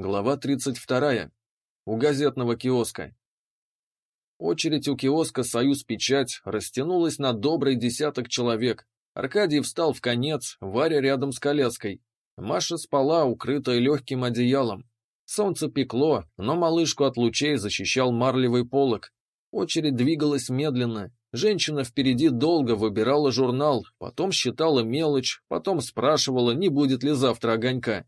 Глава 32. У газетного киоска. Очередь у киоска «Союз Печать» растянулась на добрый десяток человек. Аркадий встал в конец, Варя рядом с коляской. Маша спала, укрытая легким одеялом. Солнце пекло, но малышку от лучей защищал марлевый полог. Очередь двигалась медленно. Женщина впереди долго выбирала журнал, потом считала мелочь, потом спрашивала, не будет ли завтра огонька.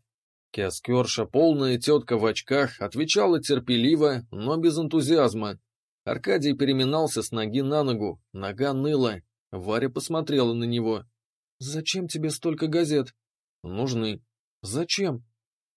Киоскерша, полная тетка в очках, отвечала терпеливо, но без энтузиазма. Аркадий переминался с ноги на ногу, нога ныла. Варя посмотрела на него. «Зачем тебе столько газет?» «Нужны». «Зачем?»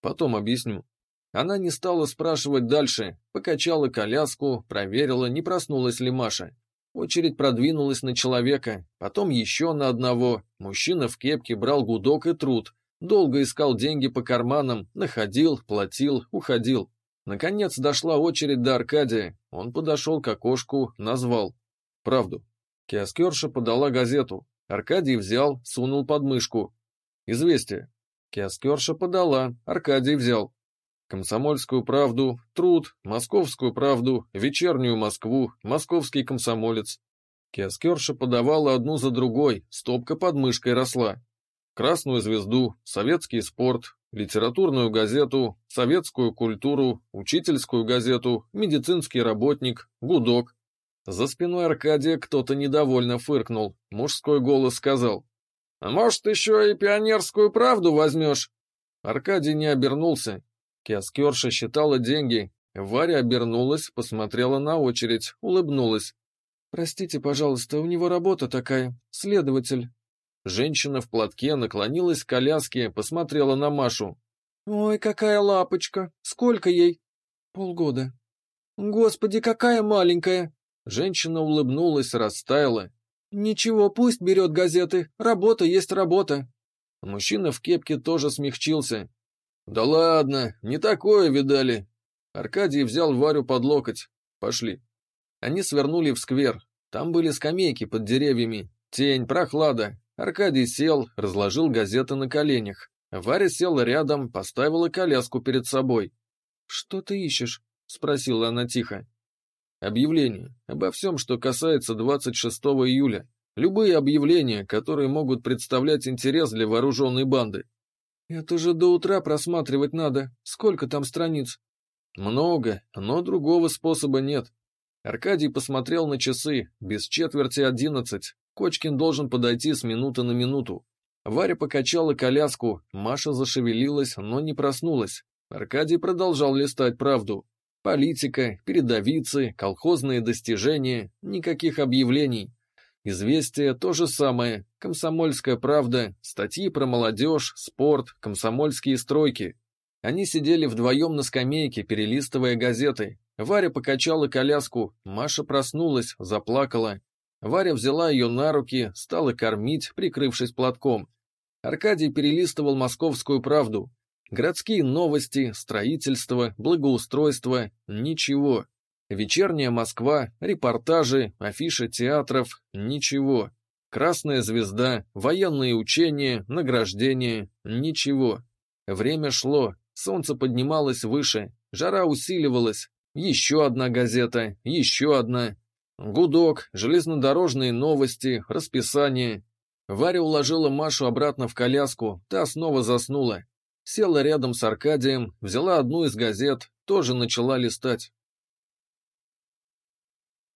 «Потом объясню». Она не стала спрашивать дальше, покачала коляску, проверила, не проснулась ли Маша. Очередь продвинулась на человека, потом еще на одного. Мужчина в кепке брал гудок и труд, Долго искал деньги по карманам, находил, платил, уходил. Наконец дошла очередь до Аркадия. Он подошел к окошку, назвал. Правду. Киоскерша подала газету. Аркадий взял, сунул под мышку. Известие. Киоскерша подала, Аркадий взял. Комсомольскую правду, труд, московскую правду, вечернюю Москву, московский комсомолец. Киоскерша подавала одну за другой, стопка под мышкой росла. Красную звезду, советский спорт, литературную газету, советскую культуру, учительскую газету, медицинский работник, гудок. За спиной Аркадия кто-то недовольно фыркнул. Мужской голос сказал. «А может, еще и пионерскую правду возьмешь?» Аркадий не обернулся. Киоскерша считала деньги. Варя обернулась, посмотрела на очередь, улыбнулась. «Простите, пожалуйста, у него работа такая. Следователь. Женщина в платке наклонилась к коляске, посмотрела на Машу. «Ой, какая лапочка! Сколько ей?» «Полгода». «Господи, какая маленькая!» Женщина улыбнулась, растаяла. «Ничего, пусть берет газеты. Работа есть работа». Мужчина в кепке тоже смягчился. «Да ладно, не такое видали». Аркадий взял Варю под локоть. «Пошли». Они свернули в сквер. Там были скамейки под деревьями. Тень, прохлада. Аркадий сел, разложил газеты на коленях. Варя села рядом, поставила коляску перед собой. «Что ты ищешь?» — спросила она тихо. «Объявление. Обо всем, что касается 26 июля. Любые объявления, которые могут представлять интерес для вооруженной банды». «Это же до утра просматривать надо. Сколько там страниц?» «Много, но другого способа нет». Аркадий посмотрел на часы, без четверти одиннадцать. Кочкин должен подойти с минуты на минуту. Варя покачала коляску, Маша зашевелилась, но не проснулась. Аркадий продолжал листать правду. Политика, передовицы, колхозные достижения, никаких объявлений. Известия то же самое, комсомольская правда, статьи про молодежь, спорт, комсомольские стройки. Они сидели вдвоем на скамейке, перелистывая газеты. Варя покачала коляску, Маша проснулась, заплакала. Варя взяла ее на руки, стала кормить, прикрывшись платком. Аркадий перелистывал московскую правду. Городские новости, строительство, благоустройство – ничего. Вечерняя Москва, репортажи, афиши театров – ничего. Красная звезда, военные учения, награждения – ничего. Время шло, солнце поднималось выше, жара усиливалась. Еще одна газета, еще одна. Гудок, железнодорожные новости, расписание. Варя уложила Машу обратно в коляску, та снова заснула. Села рядом с Аркадием, взяла одну из газет, тоже начала листать.